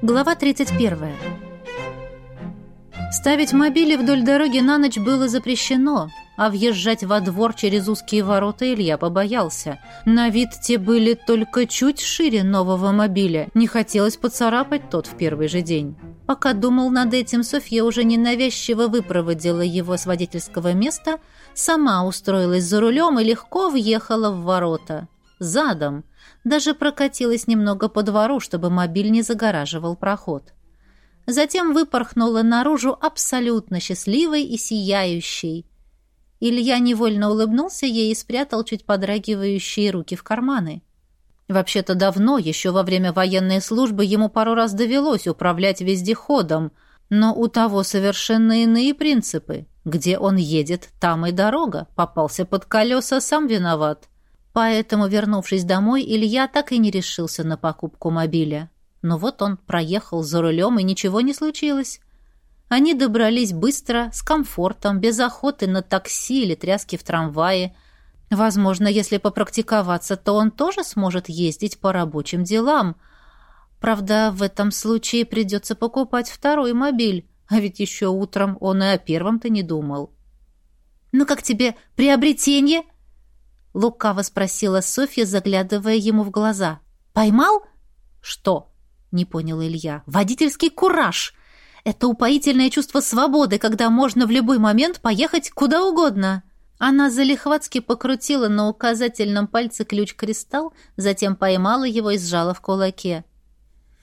Глава 31. Ставить мобили вдоль дороги на ночь было запрещено, а въезжать во двор через узкие ворота Илья побоялся. На вид те были только чуть шире нового мобиля, не хотелось поцарапать тот в первый же день. Пока думал над этим, Софья уже ненавязчиво выпроводила его с водительского места, сама устроилась за рулем и легко въехала в ворота. Задом – даже прокатилась немного по двору, чтобы мобиль не загораживал проход. Затем выпорхнула наружу абсолютно счастливой и сияющей. Илья невольно улыбнулся ей и спрятал чуть подрагивающие руки в карманы. Вообще-то давно, еще во время военной службы, ему пару раз довелось управлять вездеходом, но у того совершенно иные принципы. Где он едет, там и дорога. Попался под колеса, сам виноват. Поэтому, вернувшись домой, Илья так и не решился на покупку мобиля. Но вот он проехал за рулем, и ничего не случилось. Они добрались быстро, с комфортом, без охоты на такси или тряски в трамвае. Возможно, если попрактиковаться, то он тоже сможет ездить по рабочим делам. Правда, в этом случае придется покупать второй мобиль, а ведь еще утром он и о первом-то не думал. «Ну как тебе приобретение?» Лукаво спросила Софья, заглядывая ему в глаза. «Поймал?» «Что?» — не понял Илья. «Водительский кураж! Это упоительное чувство свободы, когда можно в любой момент поехать куда угодно!» Она залихватски покрутила на указательном пальце ключ-кристалл, затем поймала его и сжала в кулаке.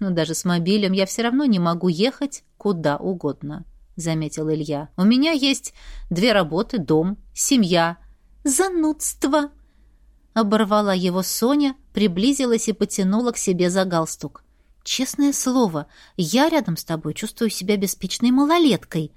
«Но даже с мобилем я все равно не могу ехать куда угодно», — заметил Илья. «У меня есть две работы, дом, семья». «Занудство!» Оборвала его Соня, приблизилась и потянула к себе за галстук. «Честное слово, я рядом с тобой чувствую себя беспечной малолеткой.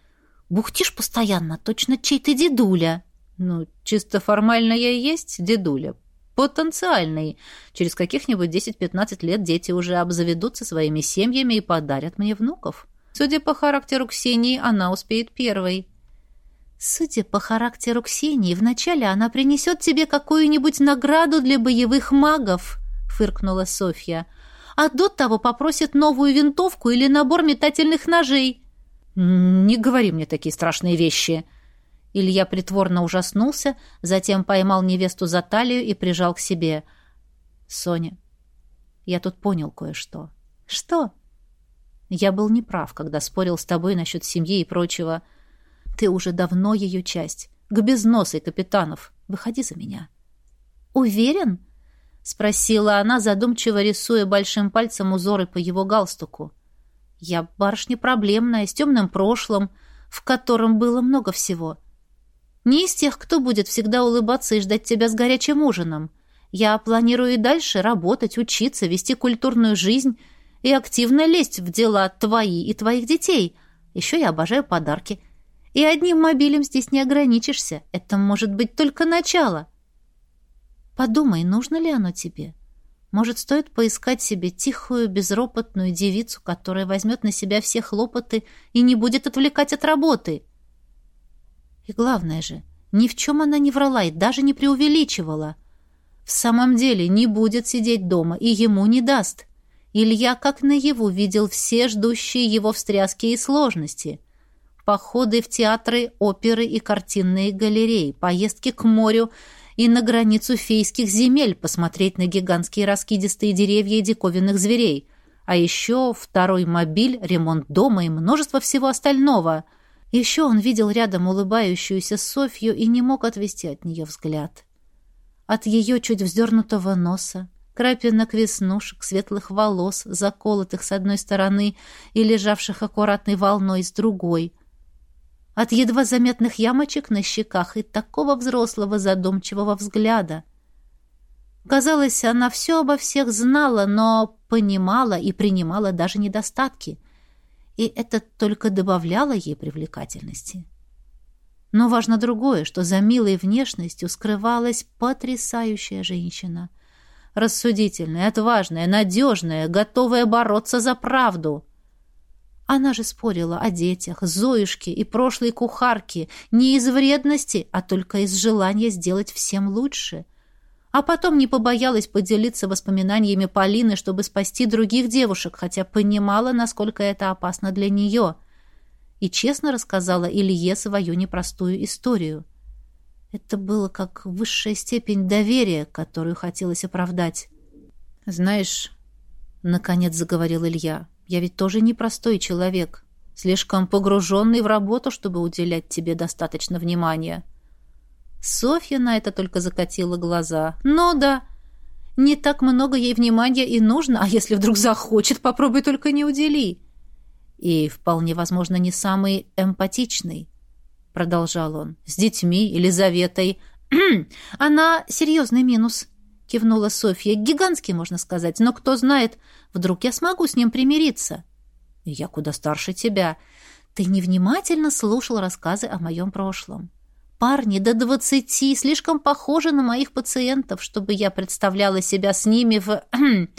Бухтишь постоянно, точно чей-то дедуля». «Ну, чисто формально я и есть дедуля. Потенциальный. Через каких-нибудь 10-15 лет дети уже обзаведутся своими семьями и подарят мне внуков. Судя по характеру Ксении, она успеет первой». Судя по характеру Ксении, вначале она принесет тебе какую-нибудь награду для боевых магов, фыркнула Софья. А до того попросит новую винтовку или набор метательных ножей. Не говори мне такие страшные вещи. Илья притворно ужаснулся, затем поймал невесту за талию и прижал к себе. Соня, я тут понял кое-что. Что? Я был неправ, когда спорил с тобой насчет семьи и прочего. Ты уже давно ее часть. К безносой капитанов. Выходи за меня». «Уверен?» — спросила она, задумчиво рисуя большим пальцем узоры по его галстуку. «Я барышня проблемная, с темным прошлым, в котором было много всего. Не из тех, кто будет всегда улыбаться и ждать тебя с горячим ужином. Я планирую и дальше работать, учиться, вести культурную жизнь и активно лезть в дела твои и твоих детей. Еще я обожаю подарки». И одним мобилем здесь не ограничишься. Это может быть только начало. Подумай, нужно ли оно тебе? Может, стоит поискать себе тихую, безропотную девицу, которая возьмет на себя все хлопоты и не будет отвлекать от работы? И главное же, ни в чем она не врала и даже не преувеличивала. В самом деле не будет сидеть дома и ему не даст. Илья как наяву видел все ждущие его встряски и сложности — походы в театры, оперы и картинные галереи, поездки к морю и на границу фейских земель посмотреть на гигантские раскидистые деревья и диковинных зверей. А еще второй мобиль, ремонт дома и множество всего остального. Еще он видел рядом улыбающуюся Софью и не мог отвести от нее взгляд. От ее чуть вздернутого носа, крапинок веснушек, светлых волос, заколотых с одной стороны и лежавших аккуратной волной с другой — от едва заметных ямочек на щеках и такого взрослого задумчивого взгляда. Казалось, она все обо всех знала, но понимала и принимала даже недостатки, и это только добавляло ей привлекательности. Но важно другое, что за милой внешностью скрывалась потрясающая женщина. Рассудительная, отважная, надежная, готовая бороться за правду — она же спорила о детях, Зоюшке и прошлой кухарке не из вредности, а только из желания сделать всем лучше. а потом не побоялась поделиться воспоминаниями Полины, чтобы спасти других девушек, хотя понимала, насколько это опасно для нее. И честно рассказала Илье свою непростую историю. Это было как высшая степень доверия, которую хотелось оправдать. «Знаешь, — наконец заговорил Илья, — я ведь тоже непростой человек, слишком погруженный в работу, чтобы уделять тебе достаточно внимания». Софья на это только закатила глаза. «Ну да, не так много ей внимания и нужно, а если вдруг захочет, попробуй только не удели». «И вполне возможно не самый эмпатичный», — продолжал он, — «с детьми, Елизаветой». «Она серьезный минус», — кивнула Софья. «Гигантский, можно сказать, но кто знает, вдруг я смогу с ним примириться». «Я куда старше тебя. Ты невнимательно слушал рассказы о моем прошлом парни до двадцати, слишком похожи на моих пациентов, чтобы я представляла себя с ними в...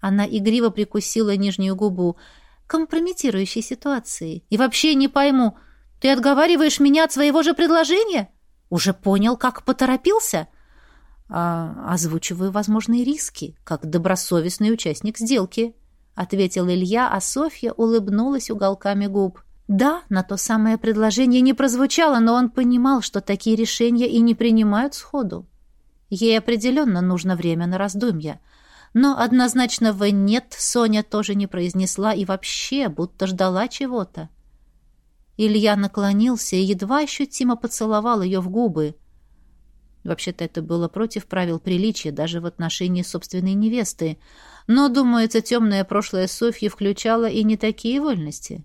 Она игриво прикусила нижнюю губу. Компрометирующей ситуации. И вообще не пойму, ты отговариваешь меня от своего же предложения? Уже понял, как поторопился? А, озвучиваю возможные риски, как добросовестный участник сделки, ответил Илья, а Софья улыбнулась уголками губ. Да, на то самое предложение не прозвучало, но он понимал, что такие решения и не принимают сходу. Ей определенно нужно время на раздумья. Но однозначного «нет» Соня тоже не произнесла и вообще будто ждала чего-то. Илья наклонился и едва ощутимо поцеловал ее в губы. Вообще-то это было против правил приличия даже в отношении собственной невесты. Но, думается, темное прошлое Софьи включало и не такие вольности.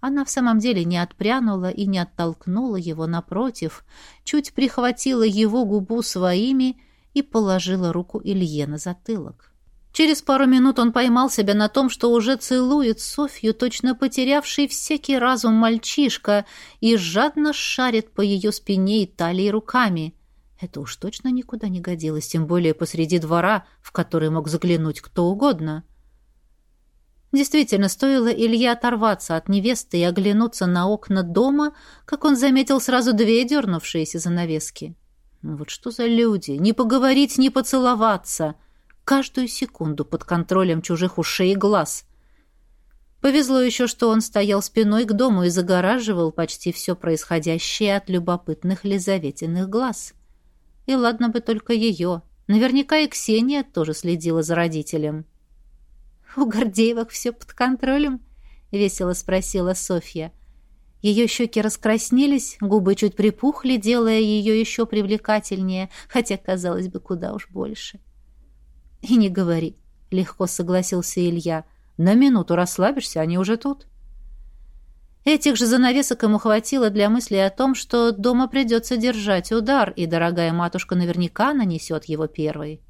Она в самом деле не отпрянула и не оттолкнула его, напротив, чуть прихватила его губу своими и положила руку Илье на затылок. Через пару минут он поймал себя на том, что уже целует Софью, точно потерявший всякий разум мальчишка, и жадно шарит по ее спине и талии руками. Это уж точно никуда не годилось, тем более посреди двора, в который мог заглянуть кто угодно. — Действительно, стоило Илье оторваться от невесты и оглянуться на окна дома, как он заметил сразу две дернувшиеся занавески. Ну вот что за люди? Не поговорить, не поцеловаться. Каждую секунду под контролем чужих ушей и глаз. Повезло еще, что он стоял спиной к дому и загораживал почти все происходящее от любопытных Лизаветиных глаз. И ладно бы только ее. Наверняка и Ксения тоже следила за родителем. — «У Гордеевых все под контролем?» — весело спросила Софья. Ее щеки раскраснелись, губы чуть припухли, делая ее еще привлекательнее, хотя, казалось бы, куда уж больше. «И не говори», — легко согласился Илья. «На минуту расслабишься, они уже тут». Этих же занавесок ему хватило для мысли о том, что дома придется держать удар, и дорогая матушка наверняка нанесет его первой.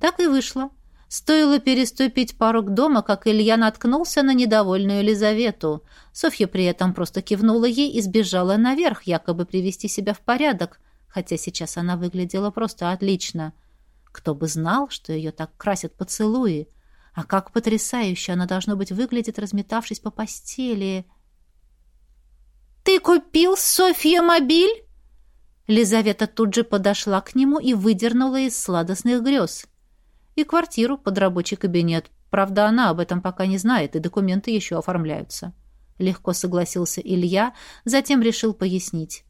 Так и вышло. Стоило переступить порог дома, как Илья наткнулся на недовольную Елизавету. Софья при этом просто кивнула ей и сбежала наверх, якобы привести себя в порядок, хотя сейчас она выглядела просто отлично. Кто бы знал, что ее так красят поцелуи. А как потрясающе она, должно быть, выглядит, разметавшись по постели. «Ты купил, Софья, мобиль?» Лизавета тут же подошла к нему и выдернула из сладостных грез и квартиру под рабочий кабинет. Правда, она об этом пока не знает, и документы еще оформляются. Легко согласился Илья, затем решил пояснить.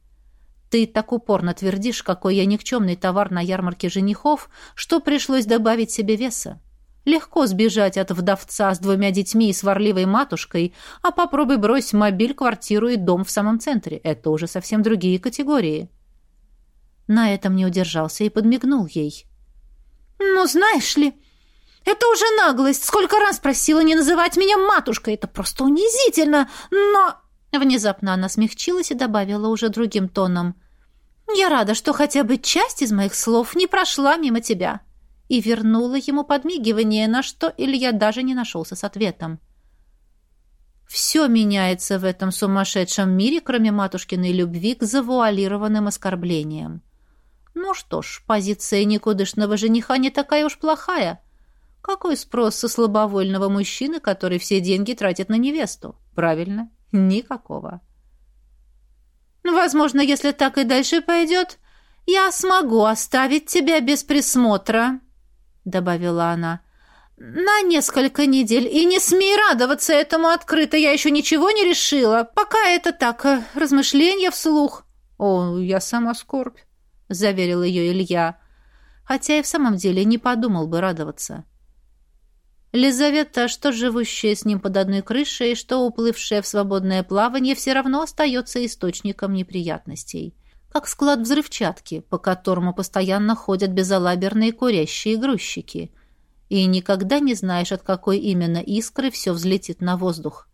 Ты так упорно твердишь, какой я никчемный товар на ярмарке женихов, что пришлось добавить себе веса. Легко сбежать от вдовца с двумя детьми и сварливой матушкой, а попробуй брось мобиль, квартиру и дом в самом центре. Это уже совсем другие категории. На этом не удержался и подмигнул ей. «Ну, знаешь ли, это уже наглость. Сколько раз просила не называть меня матушкой. Это просто унизительно, но...» Внезапно она смягчилась и добавила уже другим тоном. «Я рада, что хотя бы часть из моих слов не прошла мимо тебя». И вернула ему подмигивание, на что Илья даже не нашелся с ответом. Все меняется в этом сумасшедшем мире, кроме матушкиной любви к завуалированным оскорблениям. Ну что ж, позиция никудышного жениха не такая уж плохая. Какой спрос со слабовольного мужчины, который все деньги тратит на невесту? Правильно, никакого. Возможно, если так и дальше пойдет, «Я смогу оставить тебя без присмотра», — добавила она. «На несколько недель. И не смей радоваться этому открыто. Я еще ничего не решила. Пока это так, э, размышления вслух». «О, я сама скорбь», — заверил ее Илья. Хотя и в самом деле не подумал бы радоваться. Лизавета, что живущая с ним под одной крышей, что уплывшая в свободное плавание, все равно остается источником неприятностей. Как склад взрывчатки, по которому постоянно ходят безалаберные курящие грузчики. И никогда не знаешь, от какой именно искры все взлетит на воздух.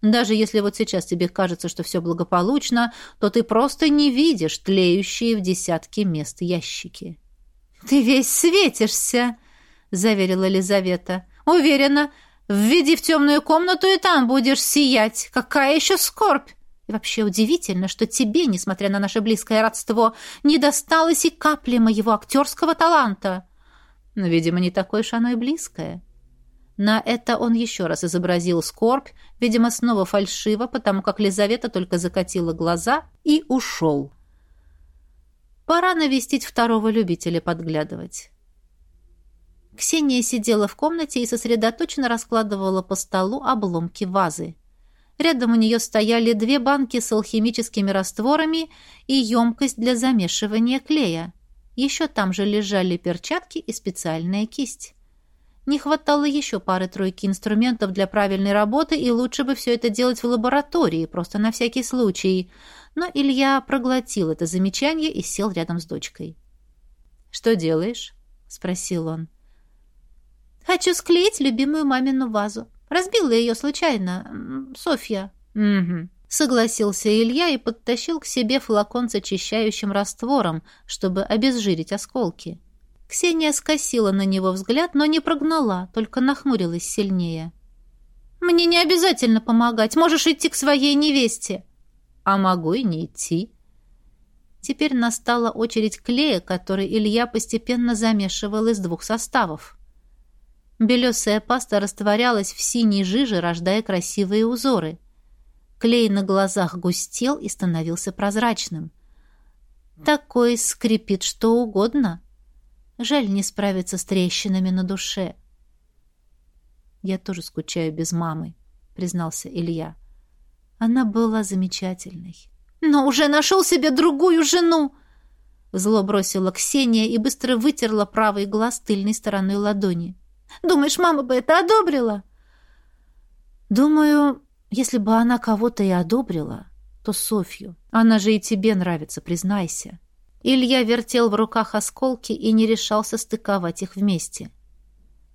Даже если вот сейчас тебе кажется, что все благополучно, то ты просто не видишь тлеющие в десятки мест ящики. «Ты весь светишься!» — заверила Лизавета. Уверена, введи в темную комнату, и там будешь сиять. Какая еще скорбь! И вообще удивительно, что тебе, несмотря на наше близкое родство, не досталось и капли моего актерского таланта. Но, видимо, не такое уж оно и близкое. На это он еще раз изобразил скорбь, видимо, снова фальшиво, потому как Лизавета только закатила глаза и ушел. Пора навестить второго любителя подглядывать. Ксения сидела в комнате и сосредоточенно раскладывала по столу обломки вазы. Рядом у нее стояли две банки с алхимическими растворами и емкость для замешивания клея. Еще там же лежали перчатки и специальная кисть. Не хватало еще пары-тройки инструментов для правильной работы, и лучше бы все это делать в лаборатории, просто на всякий случай. Но Илья проглотил это замечание и сел рядом с дочкой. «Что делаешь?» — спросил он. Хочу склеить любимую мамину вазу. Разбила ее случайно. Софья. Угу. Согласился Илья и подтащил к себе флакон с очищающим раствором, чтобы обезжирить осколки. Ксения скосила на него взгляд, но не прогнала, только нахмурилась сильнее. «Мне не обязательно помогать. Можешь идти к своей невесте». «А могу и не идти». Теперь настала очередь клея, который Илья постепенно замешивал из двух составов. Белесая паста растворялась в синей жиже, рождая красивые узоры. Клей на глазах густел и становился прозрачным. Такой скрипит что угодно. Жаль не справиться с трещинами на душе. «Я тоже скучаю без мамы», — признался Илья. Она была замечательной. «Но уже нашел себе другую жену!» Зло бросила Ксения и быстро вытерла правый глаз тыльной стороной ладони. Думаешь, мама бы это одобрила?» «Думаю, если бы она кого-то и одобрила, то Софью. Она же и тебе нравится, признайся». Илья вертел в руках осколки и не решался стыковать их вместе.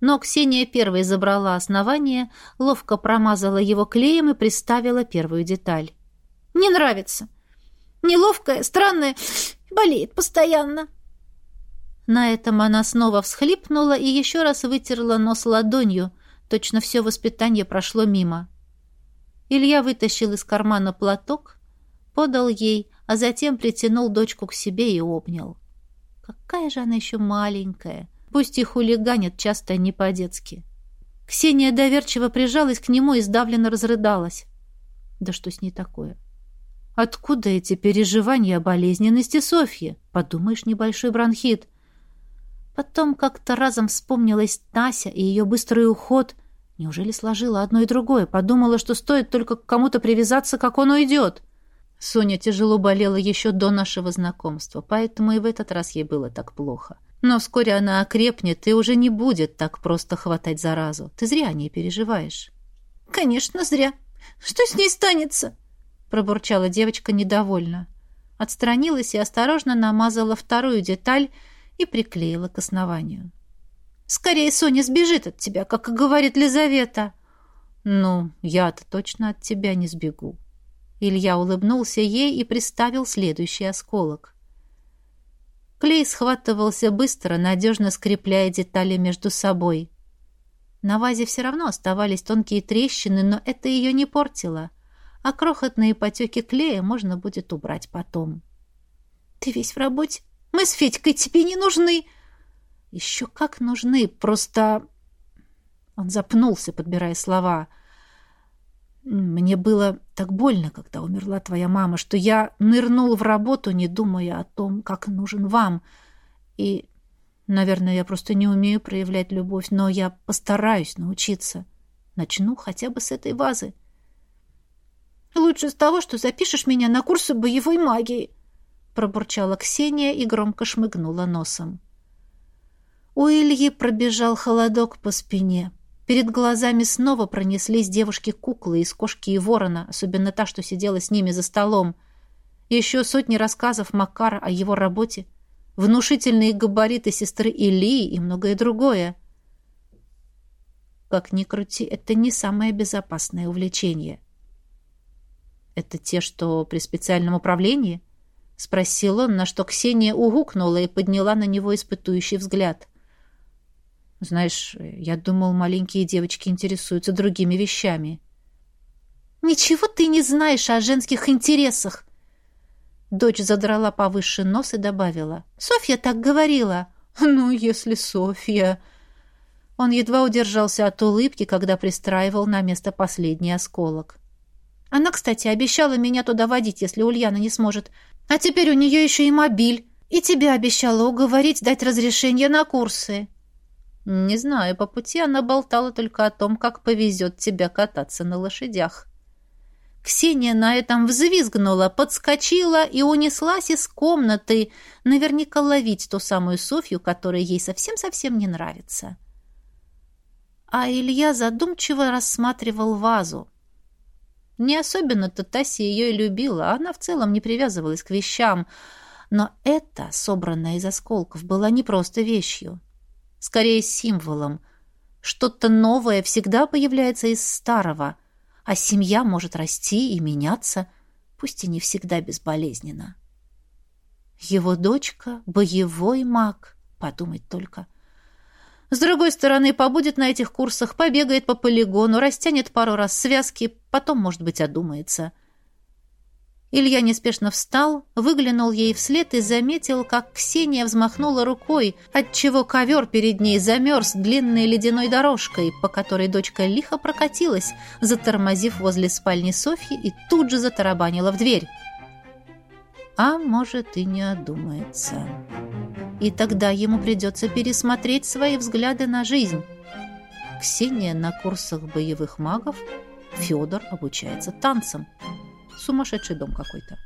Но Ксения первой забрала основание, ловко промазала его клеем и приставила первую деталь. «Не нравится. Неловкая, странная, болеет постоянно». На этом она снова всхлипнула и еще раз вытерла нос ладонью. Точно все воспитание прошло мимо. Илья вытащил из кармана платок, подал ей, а затем притянул дочку к себе и обнял. Какая же она еще маленькая. Пусть и хулиганит часто не по-детски. Ксения доверчиво прижалась к нему и сдавленно разрыдалась. Да что с ней такое? Откуда эти переживания о болезненности Софьи? Подумаешь, небольшой бронхит. Потом как-то разом вспомнилась Тася и ее быстрый уход. Неужели сложила одно и другое? Подумала, что стоит только к кому-то привязаться, как он уйдет. Соня тяжело болела еще до нашего знакомства, поэтому и в этот раз ей было так плохо. Но вскоре она окрепнет и уже не будет так просто хватать заразу. Ты зря о ней переживаешь. «Конечно, зря. Что с ней станется?» пробурчала девочка недовольно. Отстранилась и осторожно намазала вторую деталь — и приклеила к основанию. «Скорее Соня сбежит от тебя, как и говорит Лизавета». «Ну, я-то точно от тебя не сбегу». Илья улыбнулся ей и приставил следующий осколок. Клей схватывался быстро, надежно скрепляя детали между собой. На вазе все равно оставались тонкие трещины, но это ее не портило, а крохотные потеки клея можно будет убрать потом. «Ты весь в работе?» Мы с Федькой тебе не нужны. Еще как нужны, просто... Он запнулся, подбирая слова. Мне было так больно, когда умерла твоя мама, что я нырнул в работу, не думая о том, как нужен вам. И, наверное, я просто не умею проявлять любовь, но я постараюсь научиться. Начну хотя бы с этой вазы. Лучше с того, что запишешь меня на курсы боевой магии, пробурчала Ксения и громко шмыгнула носом. У Ильи пробежал холодок по спине. Перед глазами снова пронеслись девушки-куклы из кошки и ворона, особенно та, что сидела с ними за столом. Еще сотни рассказов Макара о его работе, внушительные габариты сестры Илии и многое другое. Как ни крути, это не самое безопасное увлечение. «Это те, что при специальном управлении?» — спросил он, на что Ксения угукнула и подняла на него испытующий взгляд. Знаешь, я думал, маленькие девочки интересуются другими вещами. Ничего ты не знаешь о женских интересах. Дочь задрала повыше нос и добавила. Софья так говорила. Ну, если Софья... Он едва удержался от улыбки, когда пристраивал на место последний осколок. Она, кстати, обещала меня туда водить, если Ульяна не сможет. А теперь у нее еще и мобиль. И тебя обещала уговорить дать разрешение на курсы. Не знаю, по пути она болтала только о том, как повезет тебя кататься на лошадях. Ксения на этом взвизгнула, подскочила и унеслась из комнаты, наверняка ловить ту самую Софью, которая ей совсем-совсем не нравится. А Илья задумчиво рассматривал вазу. Не особенно-то Тася ее и любила, она в целом не привязывалась к вещам, но эта, собранная из осколков, была не просто вещью скорее символом. Что-то новое всегда появляется из старого, а семья может расти и меняться, пусть и не всегда безболезненно. Его дочка — боевой маг, подумать только. С другой стороны, побудет на этих курсах, побегает по полигону, растянет пару раз связки, потом, может быть, одумается. Илья неспешно встал, выглянул ей вслед и заметил, как Ксения взмахнула рукой, отчего ковер перед ней замерз длинной ледяной дорожкой, по которой дочка лихо прокатилась, затормозив возле спальни Софьи и тут же затарабанила в дверь. А может и не одумается и тогда ему придется пересмотреть свои взгляды на жизнь. Ксения на курсах боевых магов, Федор обучается танцам. Сумасшедший дом какой-то.